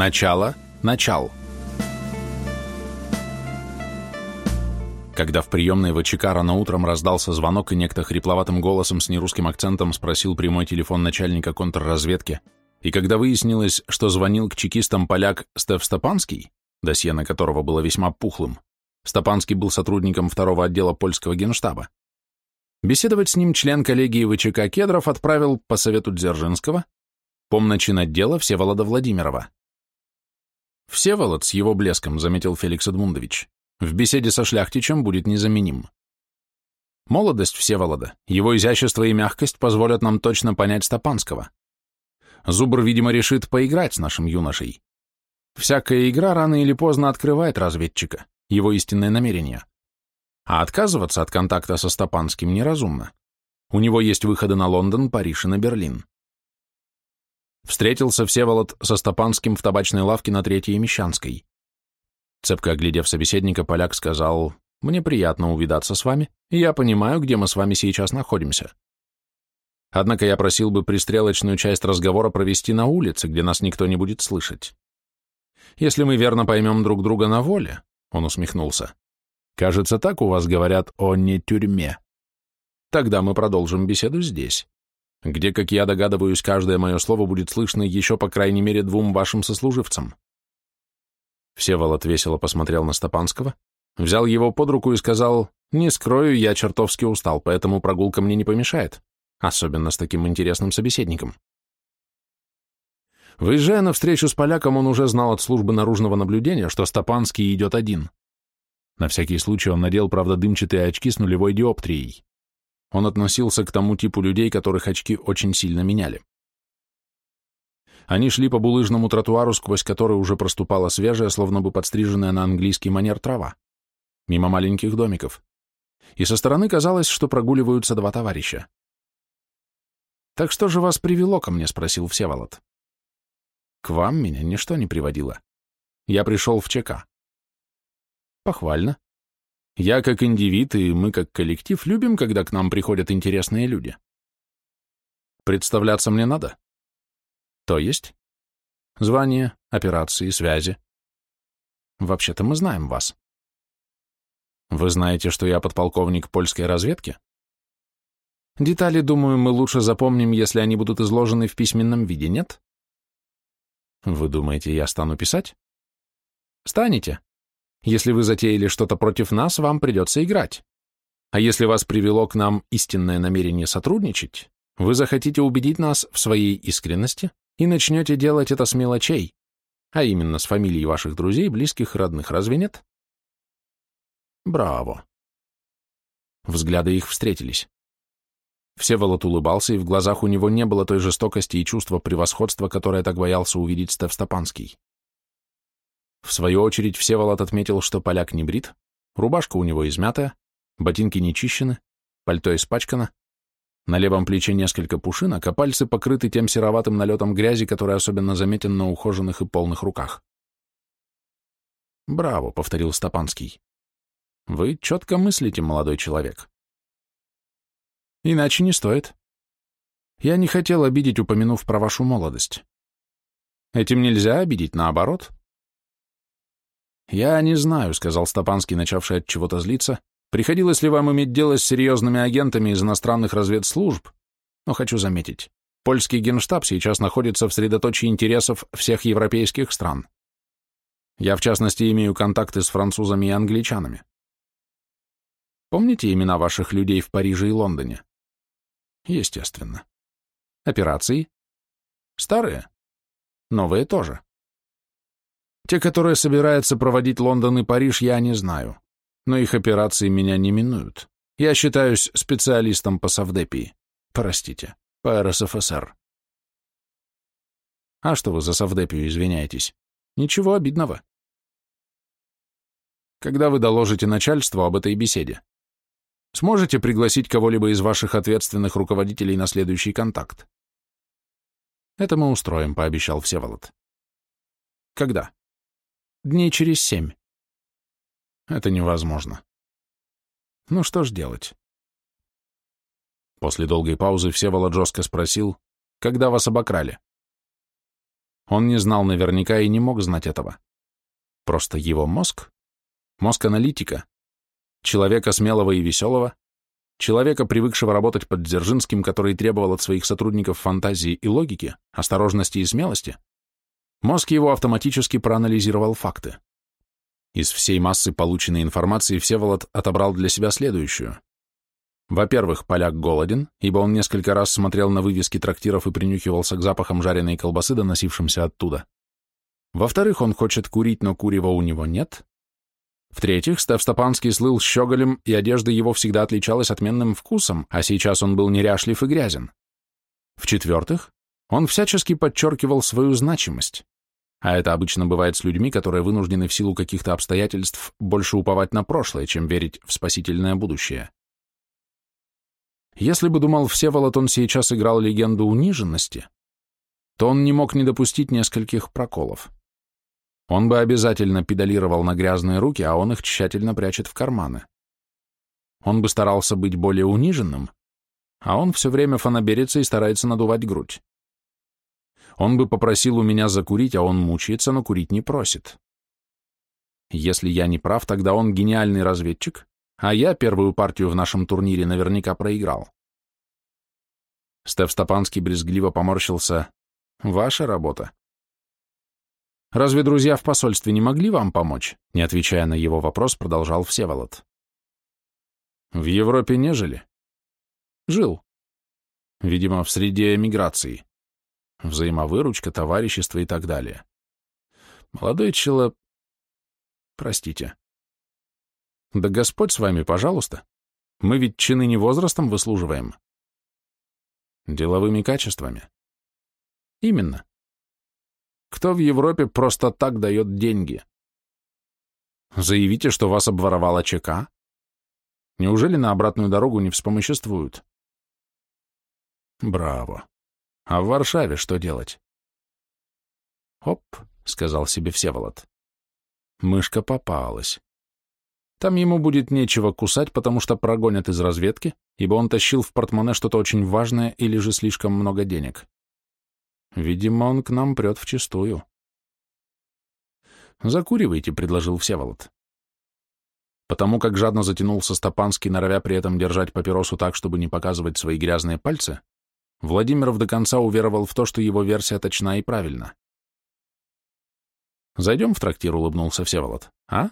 Начало. Начал. Когда в приемной ВЧК рано утром раздался звонок, и некто хрипловатым голосом с нерусским акцентом спросил прямой телефон начальника контрразведки, и когда выяснилось, что звонил к чекистам поляк Стеф Стопанский, досье на которого было весьма пухлым, Стопанский был сотрудником второго отдела польского генштаба, беседовать с ним член коллегии ВЧК Кедров отправил по совету Дзержинского помночин отдела Всеволода Владимирова. Всеволод с его блеском, заметил Феликс Эдмундович, в беседе со шляхтичем будет незаменим. Молодость Всеволода, его изящество и мягкость позволят нам точно понять Стопанского. Зубр, видимо, решит поиграть с нашим юношей. Всякая игра рано или поздно открывает разведчика, его истинное намерение. А отказываться от контакта со Стопанским неразумно. У него есть выходы на Лондон, Париж и на Берлин. Встретился Всеволод со Стопанским в табачной лавке на Третьей Мещанской. Цепко оглядев собеседника, поляк сказал, «Мне приятно увидаться с вами, и я понимаю, где мы с вами сейчас находимся. Однако я просил бы пристрелочную часть разговора провести на улице, где нас никто не будет слышать. Если мы верно поймем друг друга на воле, — он усмехнулся, — кажется, так у вас говорят о не тюрьме. Тогда мы продолжим беседу здесь, где, как я догадываюсь, каждое мое слово будет слышно еще по крайней мере двум вашим сослуживцам. Всеволод весело посмотрел на Стопанского, взял его под руку и сказал, «Не скрою, я чертовски устал, поэтому прогулка мне не помешает, особенно с таким интересным собеседником». Выезжая на встречу с поляком, он уже знал от службы наружного наблюдения, что Стопанский идет один. На всякий случай он надел, правда, дымчатые очки с нулевой диоптрией. Он относился к тому типу людей, которых очки очень сильно меняли. Они шли по булыжному тротуару, сквозь который уже проступала свежая, словно бы подстриженная на английский манер трава, мимо маленьких домиков. И со стороны казалось, что прогуливаются два товарища. «Так что же вас привело ко мне?» — спросил Всеволод. «К вам меня ничто не приводило. Я пришел в ЧК». «Похвально. Я как индивид и мы как коллектив любим, когда к нам приходят интересные люди. Представляться мне надо?» То есть? Звание, операции, связи. Вообще-то мы знаем вас. Вы знаете, что я подполковник польской разведки? Детали, думаю, мы лучше запомним, если они будут изложены в письменном виде, нет? Вы думаете, я стану писать? Станете. Если вы затеяли что-то против нас, вам придется играть. А если вас привело к нам истинное намерение сотрудничать, вы захотите убедить нас в своей искренности, и начнете делать это с мелочей, а именно с фамилий ваших друзей, близких, родных, разве нет? Браво. Взгляды их встретились. Всеволод улыбался, и в глазах у него не было той жестокости и чувства превосходства, которое так боялся увидеть Стеф. В свою очередь Всеволод отметил, что поляк не брит, рубашка у него измятая, ботинки не чищены, пальто испачкано, на левом плече несколько пушинок, а пальцы покрыты тем сероватым налетом грязи, который особенно заметен на ухоженных и полных руках. «Браво», — повторил Стопанский. «Вы четко мыслите, молодой человек». «Иначе не стоит. Я не хотел обидеть, упомянув про вашу молодость. Этим нельзя обидеть, наоборот». «Я не знаю», — сказал Стопанский, начавший от чего-то злиться, Приходилось ли вам иметь дело с серьезными агентами из иностранных разведслужб? Но хочу заметить, польский генштаб сейчас находится в средоточии интересов всех европейских стран. Я, в частности, имею контакты с французами и англичанами. Помните имена ваших людей в Париже и Лондоне? Естественно. Операции? Старые? Новые тоже. Те, которые собираются проводить Лондон и Париж, я не знаю но их операции меня не минуют. Я считаюсь специалистом по Савдепии. Простите, по РСФСР. А что вы за Савдепию извиняетесь? Ничего обидного. Когда вы доложите начальству об этой беседе? Сможете пригласить кого-либо из ваших ответственных руководителей на следующий контакт? Это мы устроим, пообещал Всеволод. Когда? Дней через семь. Это невозможно. Ну что ж делать? После долгой паузы Всеволод жестко спросил, когда вас обокрали? Он не знал наверняка и не мог знать этого. Просто его мозг, мозг аналитика, человека смелого и веселого, человека, привыкшего работать под Дзержинским, который требовал от своих сотрудников фантазии и логики, осторожности и смелости, мозг его автоматически проанализировал факты. Из всей массы полученной информации Всеволод отобрал для себя следующую. Во-первых, поляк голоден, ибо он несколько раз смотрел на вывески трактиров и принюхивался к запахам жареной колбасы, доносившимся оттуда. Во-вторых, он хочет курить, но курева у него нет. В-третьих, Стеф слыл щеголем, и одежда его всегда отличалась отменным вкусом, а сейчас он был неряшлив и грязен. В-четвертых, он всячески подчеркивал свою значимость. А это обычно бывает с людьми, которые вынуждены в силу каких-то обстоятельств больше уповать на прошлое, чем верить в спасительное будущее. Если бы думал Всеволод, он сейчас играл легенду униженности, то он не мог не допустить нескольких проколов. Он бы обязательно педалировал на грязные руки, а он их тщательно прячет в карманы. Он бы старался быть более униженным, а он все время фанаберится и старается надувать грудь. Он бы попросил у меня закурить, а он мучается, но курить не просит. Если я не прав, тогда он гениальный разведчик, а я первую партию в нашем турнире наверняка проиграл. Стеф Стопанский брезгливо поморщился. «Ваша работа». «Разве друзья в посольстве не могли вам помочь?» Не отвечая на его вопрос, продолжал Всеволод. «В Европе не жили?» «Жил. Видимо, в среде эмиграции взаимовыручка, товарищество и так далее. Молодой человек... Простите. Да Господь с вами, пожалуйста. Мы ведь чины не возрастом выслуживаем. Деловыми качествами. Именно. Кто в Европе просто так дает деньги? Заявите, что вас обворовала ЧК? Неужели на обратную дорогу не вспомоществуют? Браво. А в Варшаве что делать? Оп, сказал себе Всеволод. Мышка попалась. Там ему будет нечего кусать, потому что прогонят из разведки, ибо он тащил в портмоне что-то очень важное или же слишком много денег. Видимо, он к нам прет вчистую. «Закуривайте», — предложил Всеволод. Потому как жадно затянулся Стопанский, норовя при этом держать папиросу так, чтобы не показывать свои грязные пальцы, Владимиров до конца уверовал в то, что его версия точна и правильна. «Зайдем в трактир», — улыбнулся Всеволод. «А?»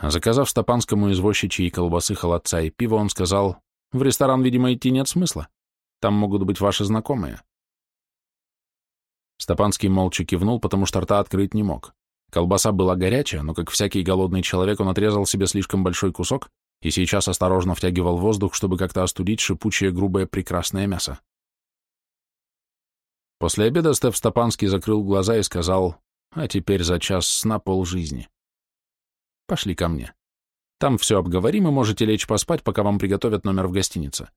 Заказав Стопанскому извозчичьи колбасы, холодца и пива, он сказал, «В ресторан, видимо, идти нет смысла. Там могут быть ваши знакомые». Стопанский молча кивнул, потому что рта открыть не мог. Колбаса была горячая, но, как всякий голодный человек, он отрезал себе слишком большой кусок и сейчас осторожно втягивал воздух, чтобы как-то остудить шипучее, грубое, прекрасное мясо. После обеда Стеф Стопанский закрыл глаза и сказал, а теперь за час сна полжизни. Пошли ко мне. Там все обговорим, и можете лечь поспать, пока вам приготовят номер в гостинице.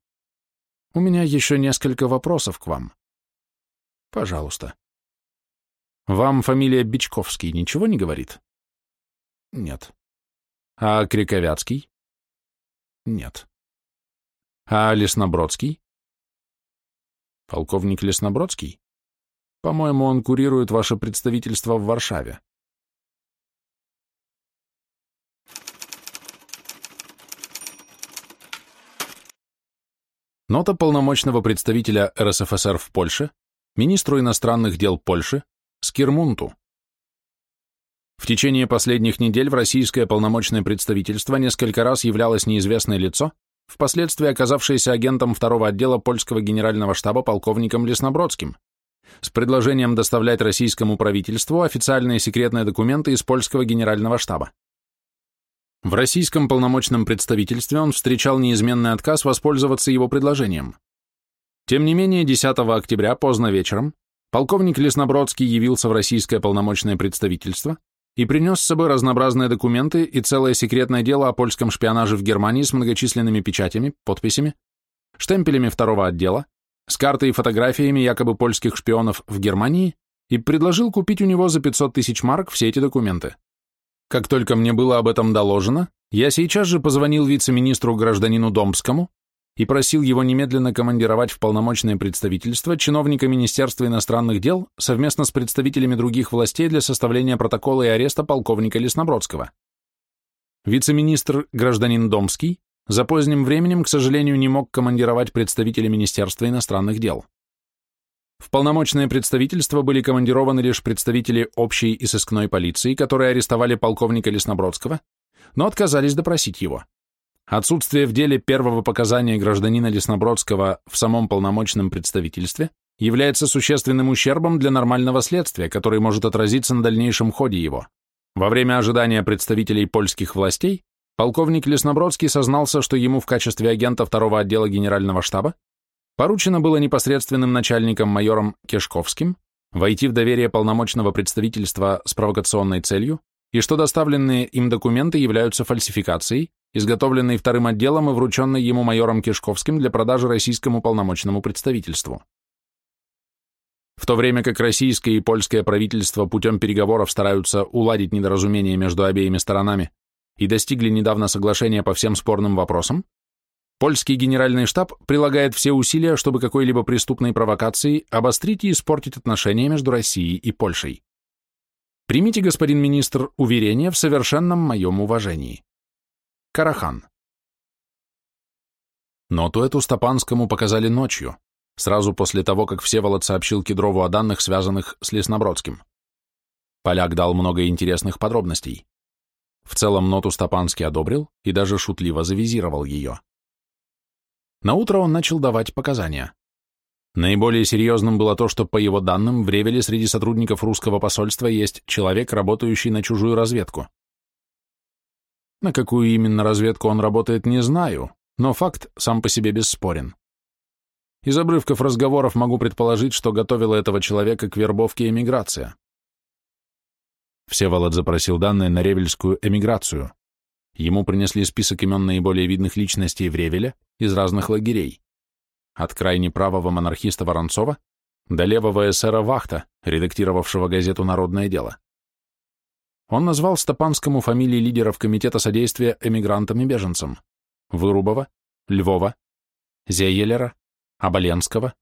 У меня еще несколько вопросов к вам. Пожалуйста. Вам фамилия Бичковский ничего не говорит? Нет. А Криковяцкий? Нет. А Леснобродский? Полковник Леснобродский? По-моему, он курирует ваше представительство в Варшаве. Нота полномочного представителя РСФСР в Польше, министру иностранных дел Польши, Скирмунту. В течение последних недель в российское полномочное представительство несколько раз являлось неизвестное лицо, впоследствии оказавшееся агентом второго отдела польского генерального штаба полковником Леснобродским, с предложением доставлять российскому правительству официальные секретные документы из польского генерального штаба. В российском полномочном представительстве он встречал неизменный отказ воспользоваться его предложением. Тем не менее, 10 октября поздно вечером полковник Леснобродский явился в российское полномочное представительство и принес с собой разнообразные документы и целое секретное дело о польском шпионаже в Германии с многочисленными печатями, подписями, штемпелями второго отдела, с картой и фотографиями якобы польских шпионов в Германии и предложил купить у него за 500 тысяч марок все эти документы. Как только мне было об этом доложено, я сейчас же позвонил вице-министру гражданину Домбскому, и просил его немедленно командировать в полномочное представительство чиновника Министерства иностранных дел совместно с представителями других властей для составления протокола и ареста полковника Леснобродского. Вице-министр, гражданин Домский, за поздним временем, к сожалению, не мог командировать представителя Министерства иностранных дел. В полномочное представительство были командированы лишь представители общей и сыскной полиции, которые арестовали полковника Леснобродского, но отказались допросить его. Отсутствие в деле первого показания гражданина Леснобродского в самом полномочном представительстве является существенным ущербом для нормального следствия, который может отразиться на дальнейшем ходе его. Во время ожидания представителей польских властей полковник Леснобродский сознался, что ему в качестве агента второго отдела генерального штаба поручено было непосредственным начальником майором Кешковским войти в доверие полномочного представительства с провокационной целью и что доставленные им документы являются фальсификацией, изготовленной вторым отделом и врученной ему майором Кишковским для продажи российскому полномочному представительству. В то время как российское и польское правительство путем переговоров стараются уладить недоразумения между обеими сторонами и достигли недавно соглашения по всем спорным вопросам, польский генеральный штаб прилагает все усилия, чтобы какой-либо преступной провокацией обострить и испортить отношения между Россией и Польшей. Примите, господин министр, уверение в совершенном моем уважении. Карахан. Ноту эту Стопанскому показали ночью, сразу после того, как Всеволод сообщил Кедрову о данных, связанных с Леснобродским. Поляк дал много интересных подробностей. В целом ноту Стопанский одобрил и даже шутливо завизировал ее. Наутро он начал давать показания. Наиболее серьезным было то, что, по его данным, в Ревеле среди сотрудников русского посольства есть человек, работающий на чужую разведку. На какую именно разведку он работает, не знаю, но факт сам по себе бесспорен. Из обрывков разговоров могу предположить, что готовила этого человека к вербовке эмиграция. Всеволод запросил данные на ревельскую эмиграцию. Ему принесли список имен наиболее видных личностей в Ревеле из разных лагерей. От крайне правого монархиста Воронцова до левого эсера Вахта, редактировавшего газету «Народное дело». Он назвал Стопанскому фамилии лидеров Комитета содействия эмигрантам и беженцам Вырубова, Львова, Зеелера, Оболенского,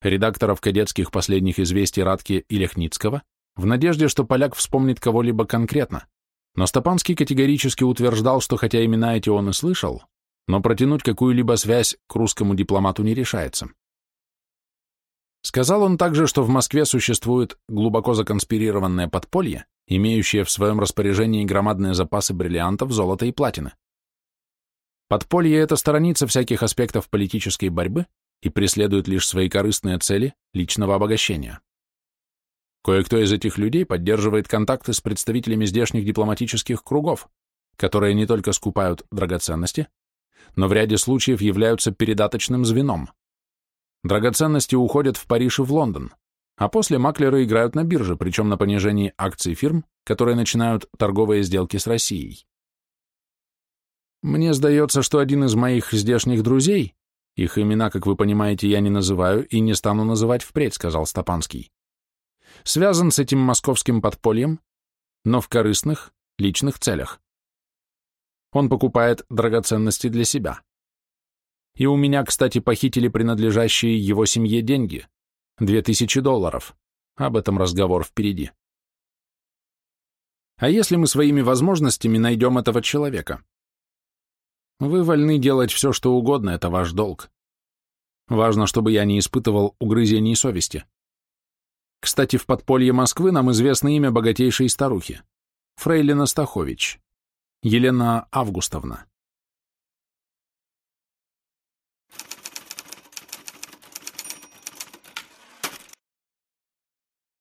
редакторов кадетских последних известий Радки и Лехницкого, в надежде, что поляк вспомнит кого-либо конкретно. Но Стопанский категорически утверждал, что хотя имена эти он и слышал, но протянуть какую-либо связь к русскому дипломату не решается. Сказал он также, что в Москве существует глубоко законспирированное подполье, имеющее в своем распоряжении громадные запасы бриллиантов, золота и платины. Подполье это сторонится всяких аспектов политической борьбы и преследует лишь свои корыстные цели личного обогащения. Кое-кто из этих людей поддерживает контакты с представителями здешних дипломатических кругов, которые не только скупают драгоценности, но в ряде случаев являются передаточным звеном. Драгоценности уходят в Париж и в Лондон, а после маклеры играют на бирже, причем на понижении акций фирм, которые начинают торговые сделки с Россией. Мне сдается, что один из моих здешних друзей, их имена, как вы понимаете, я не называю и не стану называть впредь, сказал Стопанский, связан с этим московским подпольем, но в корыстных, личных целях. Он покупает драгоценности для себя. И у меня, кстати, похитили принадлежащие его семье деньги, Две тысячи долларов. Об этом разговор впереди. А если мы своими возможностями найдем этого человека? Вы вольны делать все, что угодно, это ваш долг. Важно, чтобы я не испытывал угрызений совести. Кстати, в подполье Москвы нам известно имя богатейшей старухи. Фрейлина Стахович. Елена Августовна.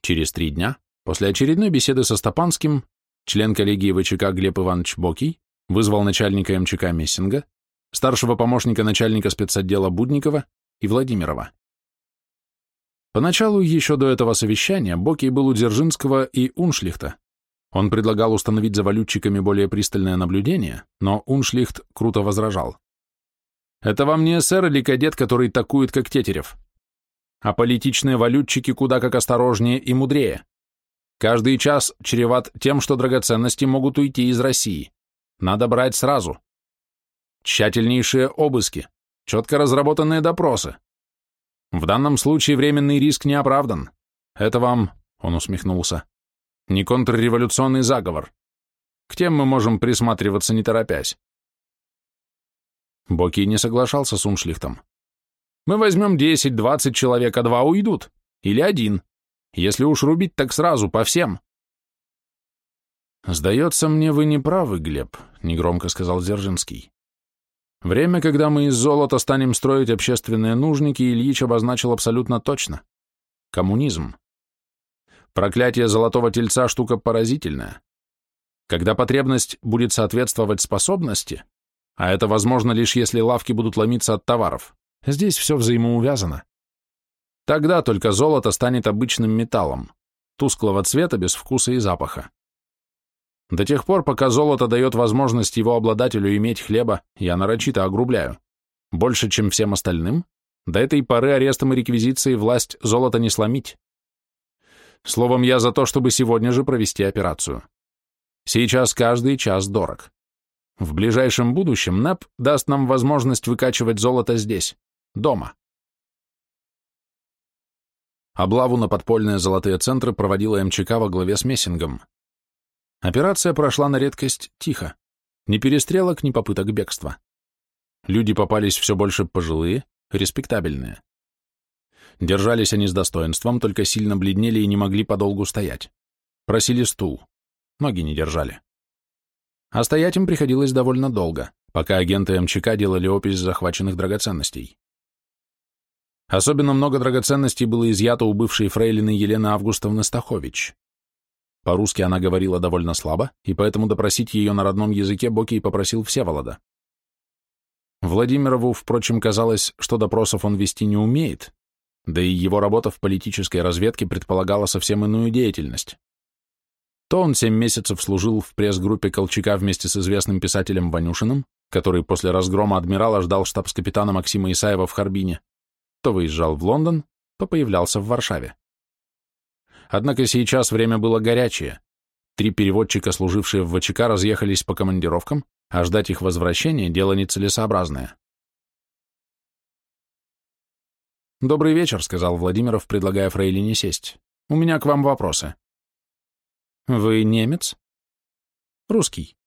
Через три дня, после очередной беседы со Стопанским, член коллегии ВЧК Глеб Иванович Бокий вызвал начальника МЧК Мессинга, старшего помощника начальника спецотдела Будникова и Владимирова. Поначалу, еще до этого совещания, Бокий был у Дзержинского и Уншлихта. Он предлагал установить за валютчиками более пристальное наблюдение, но Уншлихт круто возражал. «Это вам не эсер или кадет, который такует, как Тетерев а политичные валютчики куда как осторожнее и мудрее. Каждый час чреват тем, что драгоценности могут уйти из России. Надо брать сразу. Тщательнейшие обыски, четко разработанные допросы. В данном случае временный риск не оправдан. Это вам, он усмехнулся, не контрреволюционный заговор. К тем мы можем присматриваться, не торопясь. Боки не соглашался с Уншлихтом. Мы возьмем 10-20 человек, а два уйдут. Или один. Если уж рубить, так сразу, по всем. «Сдается мне, вы не правы, Глеб», — негромко сказал Дзержинский. «Время, когда мы из золота станем строить общественные нужники, Ильич обозначил абсолютно точно. Коммунизм. Проклятие золотого тельца — штука поразительная. Когда потребность будет соответствовать способности, а это возможно лишь если лавки будут ломиться от товаров, здесь все взаимоувязано. Тогда только золото станет обычным металлом, тусклого цвета, без вкуса и запаха. До тех пор, пока золото дает возможность его обладателю иметь хлеба, я нарочито огрубляю. Больше, чем всем остальным, до этой поры арестом и реквизицией власть золота не сломить. Словом, я за то, чтобы сегодня же провести операцию. Сейчас каждый час дорог. В ближайшем будущем НЭП даст нам возможность выкачивать золото здесь, дома. Облаву на подпольные золотые центры проводила МЧК во главе с Мессингом. Операция прошла на редкость тихо. Ни перестрелок, ни попыток бегства. Люди попались все больше пожилые, респектабельные. Держались они с достоинством, только сильно бледнели и не могли подолгу стоять. Просили стул. Ноги не держали. А стоять им приходилось довольно долго, пока агенты МЧК делали опись захваченных драгоценностей. Особенно много драгоценностей было изъято у бывшей фрейлины Елены Августовны Стахович. По-русски она говорила довольно слабо, и поэтому допросить ее на родном языке Бокий попросил Всеволода. Владимирову, впрочем, казалось, что допросов он вести не умеет, да и его работа в политической разведке предполагала совсем иную деятельность. То он семь месяцев служил в пресс-группе Колчака вместе с известным писателем Ванюшиным, который после разгрома адмирала ждал штабс-капитана Максима Исаева в Харбине, то выезжал в Лондон, то появлялся в Варшаве. Однако сейчас время было горячее. Три переводчика, служившие в ВЧК, разъехались по командировкам, а ждать их возвращения – дело нецелесообразное. «Добрый вечер», — сказал Владимиров, предлагая Фрейлине сесть. «У меня к вам вопросы». «Вы немец?» «Русский».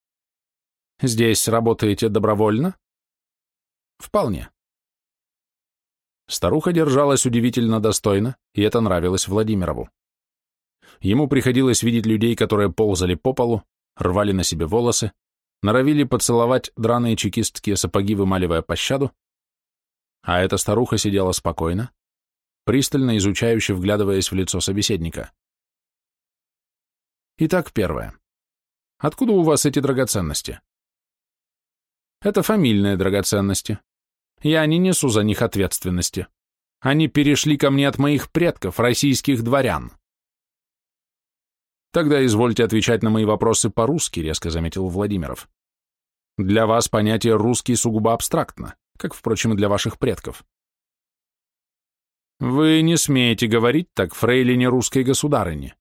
«Здесь работаете добровольно?» «Вполне». Старуха держалась удивительно достойно, и это нравилось Владимирову. Ему приходилось видеть людей, которые ползали по полу, рвали на себе волосы, норовили поцеловать драные чекистские сапоги, вымаливая пощаду, а эта старуха сидела спокойно, пристально изучающе вглядываясь в лицо собеседника. Итак, первое. Откуда у вас эти драгоценности? Это фамильные драгоценности. Я не несу за них ответственности. Они перешли ко мне от моих предков, российских дворян. Тогда извольте отвечать на мои вопросы по-русски, резко заметил Владимиров. Для вас понятие «русский» сугубо абстрактно как, впрочем, и для ваших предков. Вы не смеете говорить так фрейлине русской государыне.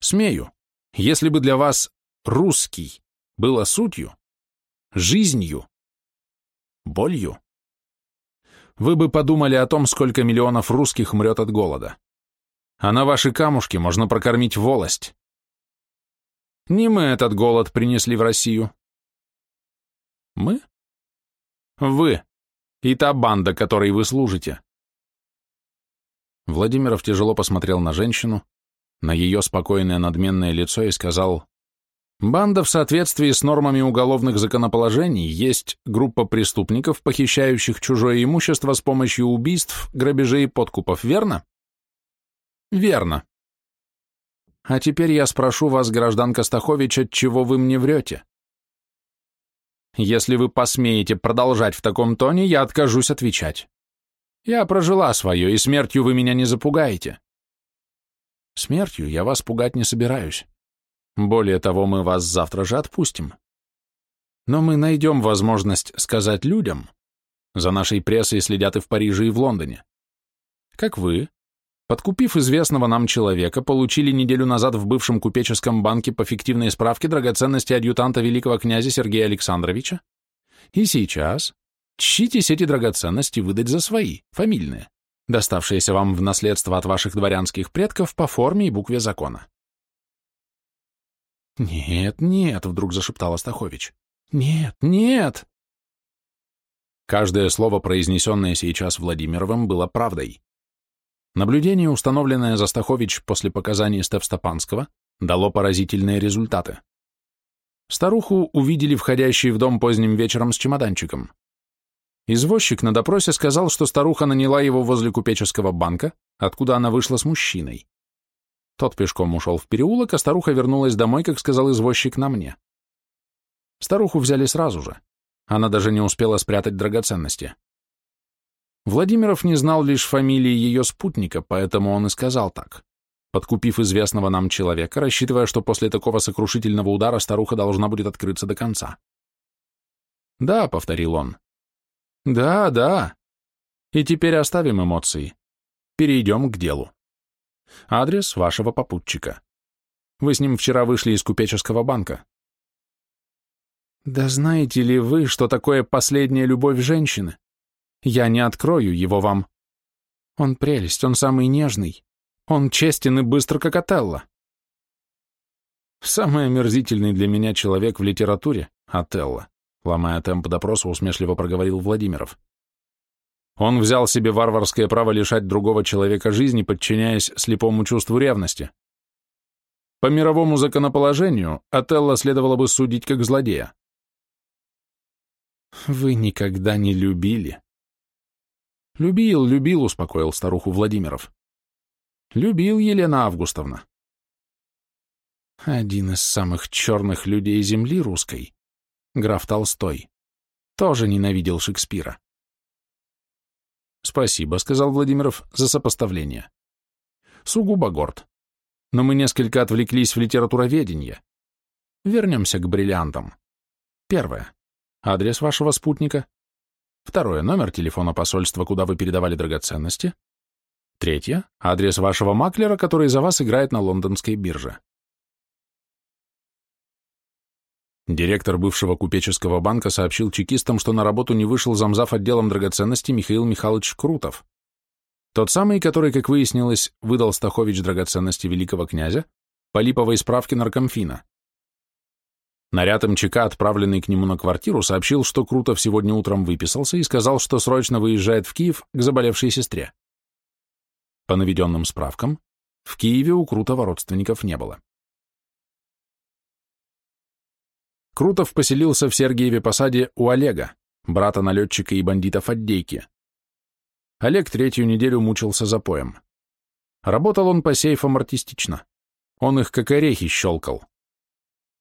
Смею, если бы для вас русский было сутью, жизнью, болью, вы бы подумали о том, сколько миллионов русских мрет от голода. А на ваши камушки можно прокормить волость. Не мы этот голод принесли в Россию. Мы? Вы и та банда, которой вы служите. Владимиров тяжело посмотрел на женщину, на ее спокойное надменное лицо и сказал, «Банда в соответствии с нормами уголовных законоположений есть группа преступников, похищающих чужое имущество с помощью убийств, грабежей и подкупов, верно?» «Верно. А теперь я спрошу вас, граждан Костахович, от чего вы мне врете?» Если вы посмеете продолжать в таком тоне, я откажусь отвечать. Я прожила свое, и смертью вы меня не запугаете. Смертью я вас пугать не собираюсь. Более того, мы вас завтра же отпустим. Но мы найдем возможность сказать людям, за нашей прессой следят и в Париже, и в Лондоне, как вы, Подкупив известного нам человека, получили неделю назад в бывшем купеческом банке по фиктивной справке драгоценности адъютанта великого князя Сергея Александровича, и сейчас, Чтитесь эти драгоценности выдать за свои, фамильные, доставшиеся вам в наследство от ваших дворянских предков по форме и букве закона. «Нет, нет», — вдруг зашептал Астахович. «Нет, нет!» Каждое слово, произнесенное сейчас Владимировым, было правдой. Наблюдение, установленное за Стахович после показаний Степстопанского, дало поразительные результаты. Старуху увидели входящей в дом поздним вечером с чемоданчиком. Извозчик на допросе сказал, что старуха наняла его возле купеческого банка, откуда она вышла с мужчиной. Тот пешком ушел в переулок, а старуха вернулась домой, как сказал извозчик, на мне. Старуху взяли сразу же. Она даже не успела спрятать драгоценности. Владимиров не знал лишь фамилии ее спутника, поэтому он и сказал так подкупив известного нам человека, рассчитывая, что после такого сокрушительного удара старуха должна будет открыться до конца. «Да», — повторил он. «Да, да. И теперь оставим эмоции. Перейдем к делу. Адрес вашего попутчика. Вы с ним вчера вышли из купеческого банка. Да знаете ли вы, что такое последняя любовь женщины? Я не открою его вам. Он прелесть, он самый нежный. Он честен и быстр, как Отелло. Самый омерзительный для меня человек в литературе — Отелло, ломая темп допроса, усмешливо проговорил Владимиров. Он взял себе варварское право лишать другого человека жизни, подчиняясь слепому чувству ревности. По мировому законоположению Отелло следовало бы судить как злодея. «Вы никогда не любили». «Любил, любил», — успокоил старуху Владимиров. Любил Елена Августовна. Один из самых черных людей земли русской, граф Толстой, тоже ненавидел Шекспира. «Спасибо», — сказал Владимиров, — «за сопоставление. Сугубо горд. Но мы несколько отвлеклись в литературоведение. Вернемся к бриллиантам. Первое. Адрес вашего спутника. Второе. Номер телефона посольства, куда вы передавали драгоценности. Третье – адрес вашего маклера, который за вас играет на лондонской бирже. Директор бывшего купеческого банка сообщил чекистам, что на работу не вышел замзав отделом драгоценностей Михаил Михайлович Крутов. Тот самый, который, как выяснилось, выдал Стахович драгоценности великого князя по липовой справке наркомфина. Наряд МЧК, отправленный к нему на квартиру, сообщил, что Крутов сегодня утром выписался и сказал, что срочно выезжает в Киев к заболевшей сестре. По наведенным справкам, в Киеве у Крутого родственников не было. Крутов поселился в Сергиеве посаде у Олега, брата налетчика и бандита Фаддейки. Олег третью неделю мучился запоем. Работал он по сейфам артистично. Он их как орехи щелкал.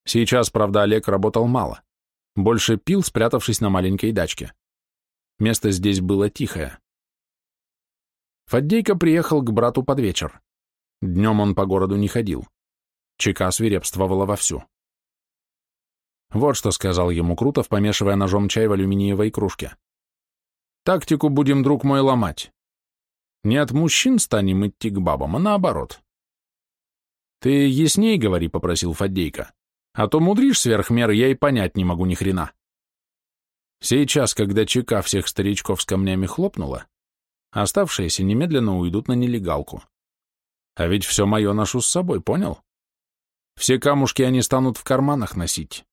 Сейчас, правда, Олег работал мало. Больше пил, спрятавшись на маленькой дачке. Место здесь было тихое. Фаддейка приехал к брату под вечер. Днем он по городу не ходил. Чека свирепствовала вовсю. Вот что сказал ему Крутов, помешивая ножом чай в алюминиевой кружке. «Тактику будем, друг мой, ломать. Не от мужчин станем идти к бабам, а наоборот». «Ты ясней говори», — попросил Фаддейка. «А то мудришь сверх меры, я и понять не могу ни хрена». Сейчас, когда чека всех старичков с камнями хлопнула, Оставшиеся немедленно уйдут на нелегалку. А ведь все мое ношу с собой, понял? Все камушки они станут в карманах носить.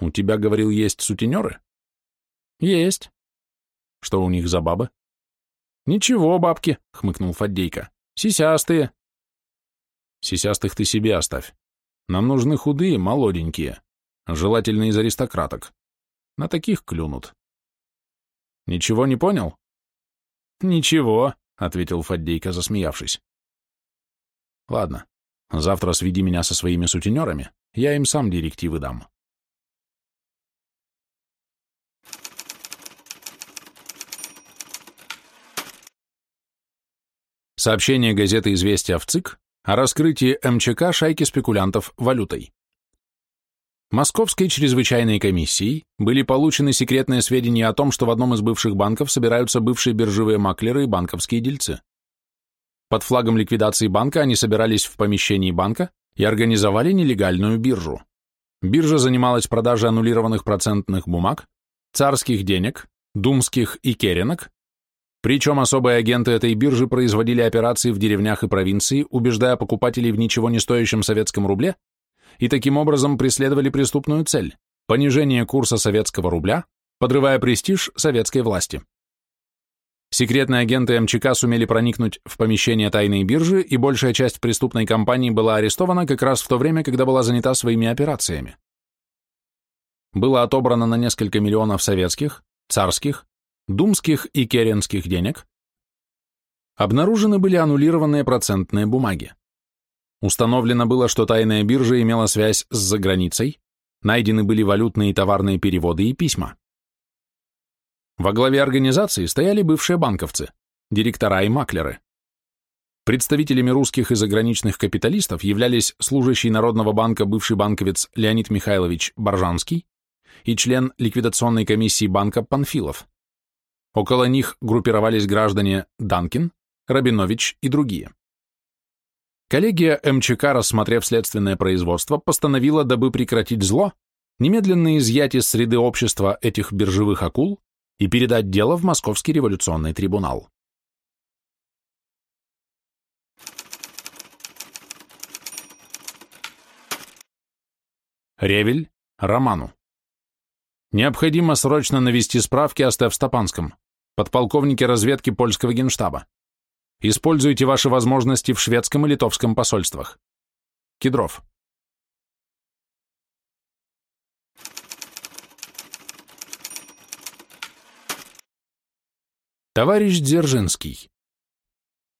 У тебя, говорил, есть сутенеры? Есть. Что у них за бабы? Ничего, бабки, хмыкнул Фаддейка. Сисястые. Сисястых ты себе оставь. Нам нужны худые, молоденькие, желательно из аристократок. На таких клюнут. Ничего не понял? «Ничего», — ответил Фаддейка, засмеявшись. «Ладно, завтра сведи меня со своими сутенерами, я им сам директивы дам». Сообщение газеты «Известия» в ЦИК о раскрытии МЧК шайки спекулянтов валютой. Московской чрезвычайной комиссией были получены секретные сведения о том, что в одном из бывших банков собираются бывшие биржевые маклеры и банковские дельцы. Под флагом ликвидации банка они собирались в помещении банка и организовали нелегальную биржу. Биржа занималась продажей аннулированных процентных бумаг, царских денег, думских и керенок, причем особые агенты этой биржи производили операции в деревнях и провинции, убеждая покупателей в ничего не стоящем советском рубле, и таким образом преследовали преступную цель – понижение курса советского рубля, подрывая престиж советской власти. Секретные агенты МЧК сумели проникнуть в помещение тайной биржи, и большая часть преступной компании была арестована как раз в то время, когда была занята своими операциями. Было отобрано на несколько миллионов советских, царских, думских и керенских денег. Обнаружены были аннулированные процентные бумаги. Установлено было, что тайная биржа имела связь с заграницей, найдены были валютные и товарные переводы и письма. Во главе организации стояли бывшие банковцы, директора и маклеры. Представителями русских и заграничных капиталистов являлись служащий Народного банка бывший банковец Леонид Михайлович Боржанский и член ликвидационной комиссии банка Панфилов. Около них группировались граждане Данкин, Рабинович и другие. Коллегия МЧК, рассмотрев следственное производство, постановила, дабы прекратить зло, немедленно изъять из среды общества этих биржевых акул и передать дело в Московский революционный трибунал. Ревель Роману. Необходимо срочно навести справки о Стефстопанском, подполковнике разведки польского генштаба. Используйте ваши возможности в шведском и литовском посольствах. Кедров. Товарищ Дзержинский.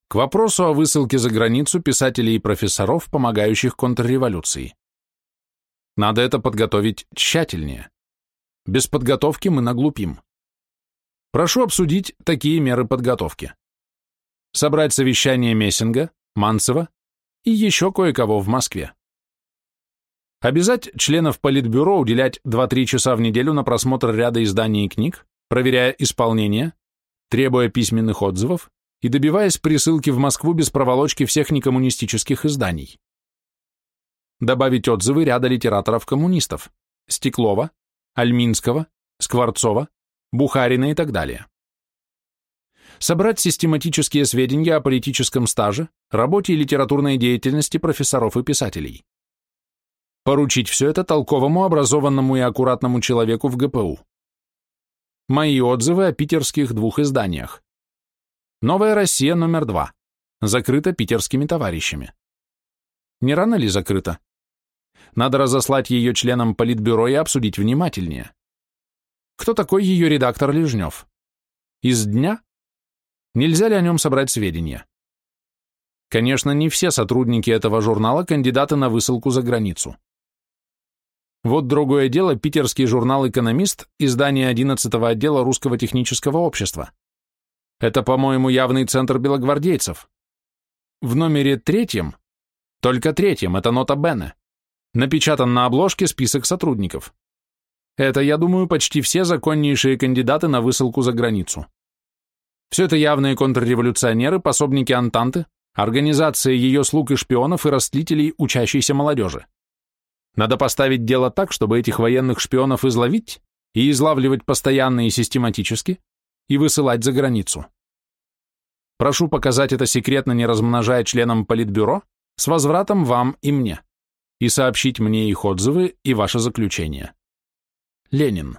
К вопросу о высылке за границу писателей и профессоров, помогающих контрреволюции. Надо это подготовить тщательнее. Без подготовки мы наглупим. Прошу обсудить такие меры подготовки. Собрать совещание Мессинга, Манцева и еще кое-кого в Москве. Обязать членов Политбюро уделять 2-3 часа в неделю на просмотр ряда изданий и книг, проверяя исполнение, требуя письменных отзывов и добиваясь присылки в Москву без проволочки всех некоммунистических изданий. Добавить отзывы ряда литераторов-коммунистов – Стеклова, Альминского, Скворцова, Бухарина и так далее. Собрать систематические сведения о политическом стаже, работе и литературной деятельности профессоров и писателей. Поручить все это толковому, образованному и аккуратному человеку в ГПУ. Мои отзывы о питерских двух изданиях. Новая Россия номер два. Закрыта питерскими товарищами. Не рано ли закрыта? Надо разослать ее членам Политбюро и обсудить внимательнее. Кто такой ее редактор Лежнев? Из дня? Нельзя ли о нем собрать сведения? Конечно, не все сотрудники этого журнала кандидаты на высылку за границу. Вот другое дело питерский журнал «Экономист», издание 11 отдела Русского технического общества. Это, по-моему, явный центр белогвардейцев. В номере третьем, только третьем, это нота Бене, напечатан на обложке список сотрудников. Это, я думаю, почти все законнейшие кандидаты на высылку за границу. Все это явные контрреволюционеры, пособники Антанты, организация ее слуг и шпионов и растлителей учащейся молодежи. Надо поставить дело так, чтобы этих военных шпионов изловить и излавливать постоянно и систематически, и высылать за границу. Прошу показать это секретно, не размножая членам Политбюро, с возвратом вам и мне, и сообщить мне их отзывы и ваше заключение. Ленин.